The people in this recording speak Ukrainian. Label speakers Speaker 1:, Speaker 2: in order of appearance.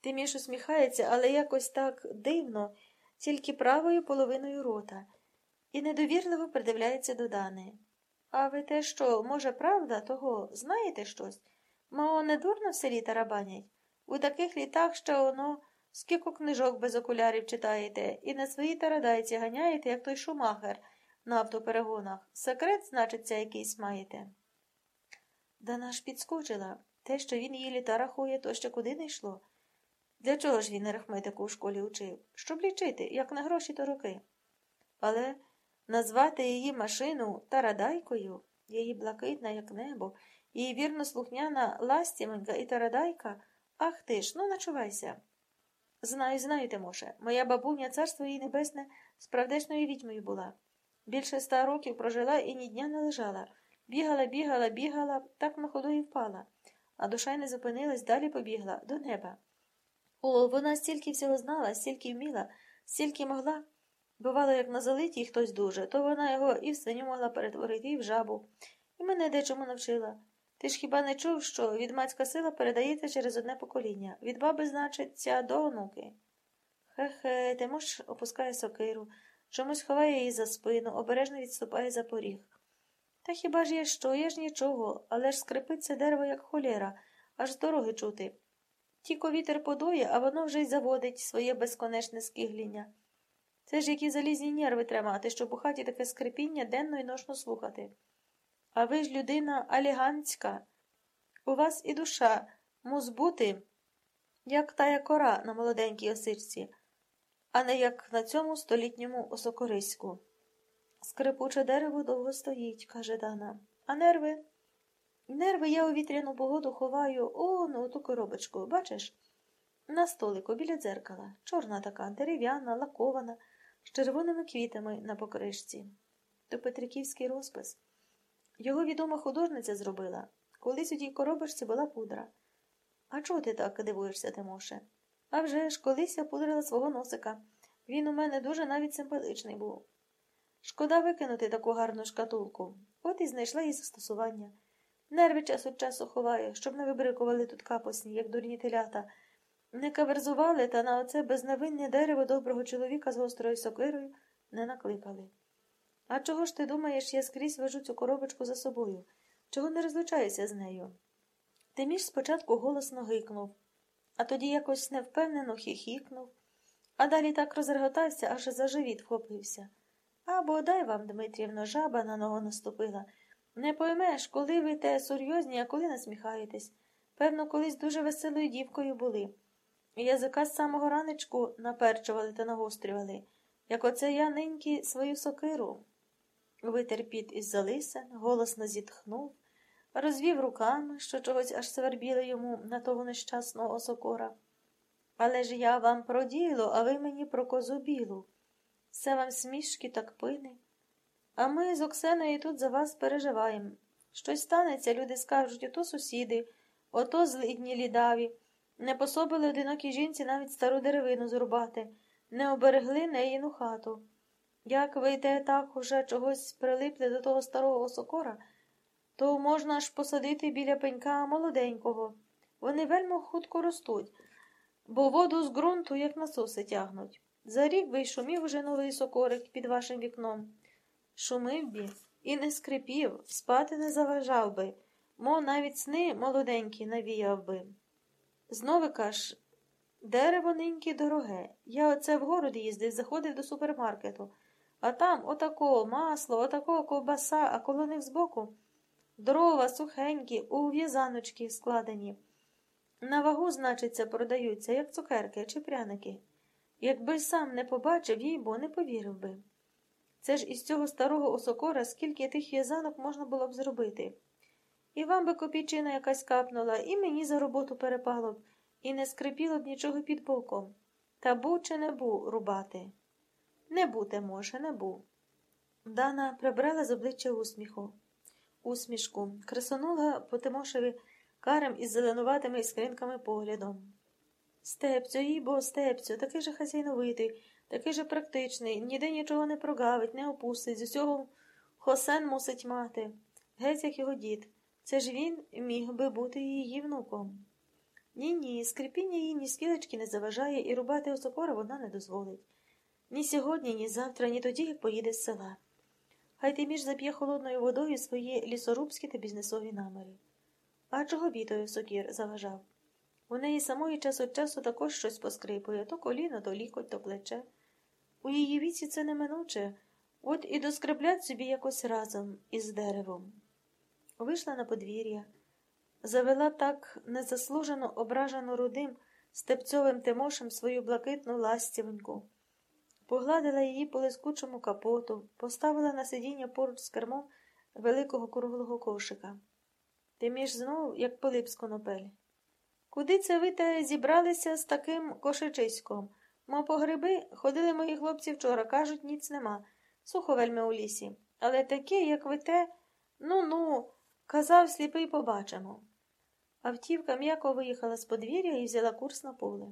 Speaker 1: Тиміш усміхається, але якось так дивно, тільки правою половиною рота, і недовірливо придивляється до Дани. А ви те що, може, правда, того знаєте щось? Мало не дурно в селі тарабанять? У таких літах ще воно скільки книжок без окулярів читаєте, і на своїй тарадайці ганяєте, як той шумахер на автоперегонах. Секрет, значиться, якийсь маєте. Дана ж підскочила. Те, що він її літа рахує, то ще куди не йшло. Для чого ж він арифметику у школі учив? Щоб лічити, як на гроші, то роки. Але назвати її машину тарадайкою, її блакитна, як небо, її вірно слухняна ластіменька і тарадайка, ах ти ж, ну начувайся. Знаю, знаю, Тимоше, моя бабуня, царство її небесне, справдешною відьмою була. Більше ста років прожила і ні дня не лежала. Бігала, бігала, бігала, так на ходу і впала, а душа й не зупинилась, далі побігла до неба. О, вона стільки всього знала, стільки вміла, стільки могла. Бувало, як на залиті хтось дуже, то вона його і в свиню могла перетворити, і в жабу, і мене дечому навчила. Ти ж хіба не чув, що відмацька сила передається через одне покоління, від баби, значиться, до онуки. Хе-хе, Тимош опускає сокиру, чомусь ховає її за спину, обережно відступає за поріг. Та хіба ж є що, є ж нічого, але ж скрипить це дерево, як холєра, аж з дороги чути. Тільки вітер подує, а воно вже й заводить своє безконечне скигління. Це ж які залізні нерви тримати, щоб у хаті таке скрипіння денно й ношно слухати. А ви ж людина аліганська. У вас і душа мус як тая кора на молоденькій осичці, а не як на цьому столітньому осокориську. Скрипуче дерево довго стоїть, каже Дана. А нерви? Нерви я у вітряну погоду ховаю о, ну ту коробочку, бачиш? На столику біля дзеркала, чорна така, дерев'яна, лакована, з червоними квітами на покришці. То Петриківський розпис. Його відома художниця зробила. Колись у тій коробочці була пудра. А чого ти так дивуєшся, Тимоше? А вже ж, колись я пудрила свого носика. Він у мене дуже навіть симпатичний був. Шкода викинути таку гарну шкатулку. От і знайшла її застосування. Нерви час від часу ховаю, щоб не вибрикували тут капосні, як дурні телята, не каверзували та на оце безневинне дерево доброго чоловіка з гострою сокирою не накликали. А чого ж ти думаєш, я скрізь вожу цю коробочку за собою? Чого не розлучаюся з нею? Тиміш спочатку голосно гикнув, а тоді якось невпевнено хіхікнув, а далі так розреготався, аж за живіт вхопився. А бодай вам, Дмитрівно, жаба на ногу наступила. Не поймеш, коли ви те серйозні, а коли насміхаєтесь. Певно, колись дуже веселою дівкою були. Язика з самого ранечку наперчували та нагострювали, як оце я ниньки свою сокиру. Витер піт із залисен, голосно зітхнув, розвів руками, що чогось аж свербіло йому на того нещасного осокора. Але ж я вам про діло, а ви мені про козу білу. Все вам смішки так пини. А ми з Оксеною тут за вас переживаємо. Щось станеться, люди скажуть, ото сусіди, ото злидні лідаві. Не пособили одинокій жінці навіть стару деревину зрубати, не оберегли неїну хату. Як ви йде так уже чогось прилипли до того старого сокора, то можна ж посадити біля пенька молоденького. Вони вельми хутко ростуть, бо воду з ґрунту, як насоси, тягнуть. За рік би й шумів уже новий сокорик під вашим вікном. Шумив бі і не скрипів, спати не заважав би, мов навіть сни молоденькі навіяв би. Знову каш, дерево ниньки дороге. Я оце в город їздив, заходив до супермаркету, а там отако масло, отако ковбаса, а коло них збоку дрова сухенькі, у в'язаночки складені. На вагу, значиться, продаються, як цукерки чи пряники. Якби сам не побачив їй, бо не повірив би. Це ж із цього старого осокора скільки тих в'язанок можна було б зробити. І вам би копійчина якась капнула, і мені за роботу перепало б, і не скрипіло б нічого під боком. Та був чи не був рубати? Не бути може, не був. Дана прибрала з обличчя усміху. Усмішку, красонула по Тимошеві карем із зеленуватими іскринками поглядом. Степцю, їй бо, степцю, такий же хазяйновитий, такий же практичний, ніде нічого не прогавить, не опустить, з усього хосен мусить мати. Геть як його дід. Це ж він міг би бути її внуком. Ні, ні, скрипіння їй ні скілечки не заважає, і рубати осокора вона не дозволить. Ні сьогодні, ні завтра, ні тоді, як поїде з села. Хай тиміж зап'є холодною водою свої лісорубські та бізнесові наміри. А чого бітою сокір заважав? У неї самої час від часу також щось поскрипує то коліно, то лікоть, то плече. У її віці це неминуче, от і доскреблять собі якось разом із деревом. Вийшла на подвір'я, завела так незаслужено ображену рудим степцьовим Тимошем свою блакитну ластівоньку, погладила її по лискучому капоту, поставила на сидіння поруч з кермом великого круглого кошика. Тиміш знов, як Пилип з конопель. Куди це ви те зібралися з таким кошечиськом? Мо по гриби ходили мої хлопці вчора, кажуть, ніц нема. Сухо вельми у лісі. Але таке, як ви те, ну ну, казав сліпий побачимо. Автівка м'яко виїхала з подвір'я і взяла курс на поле.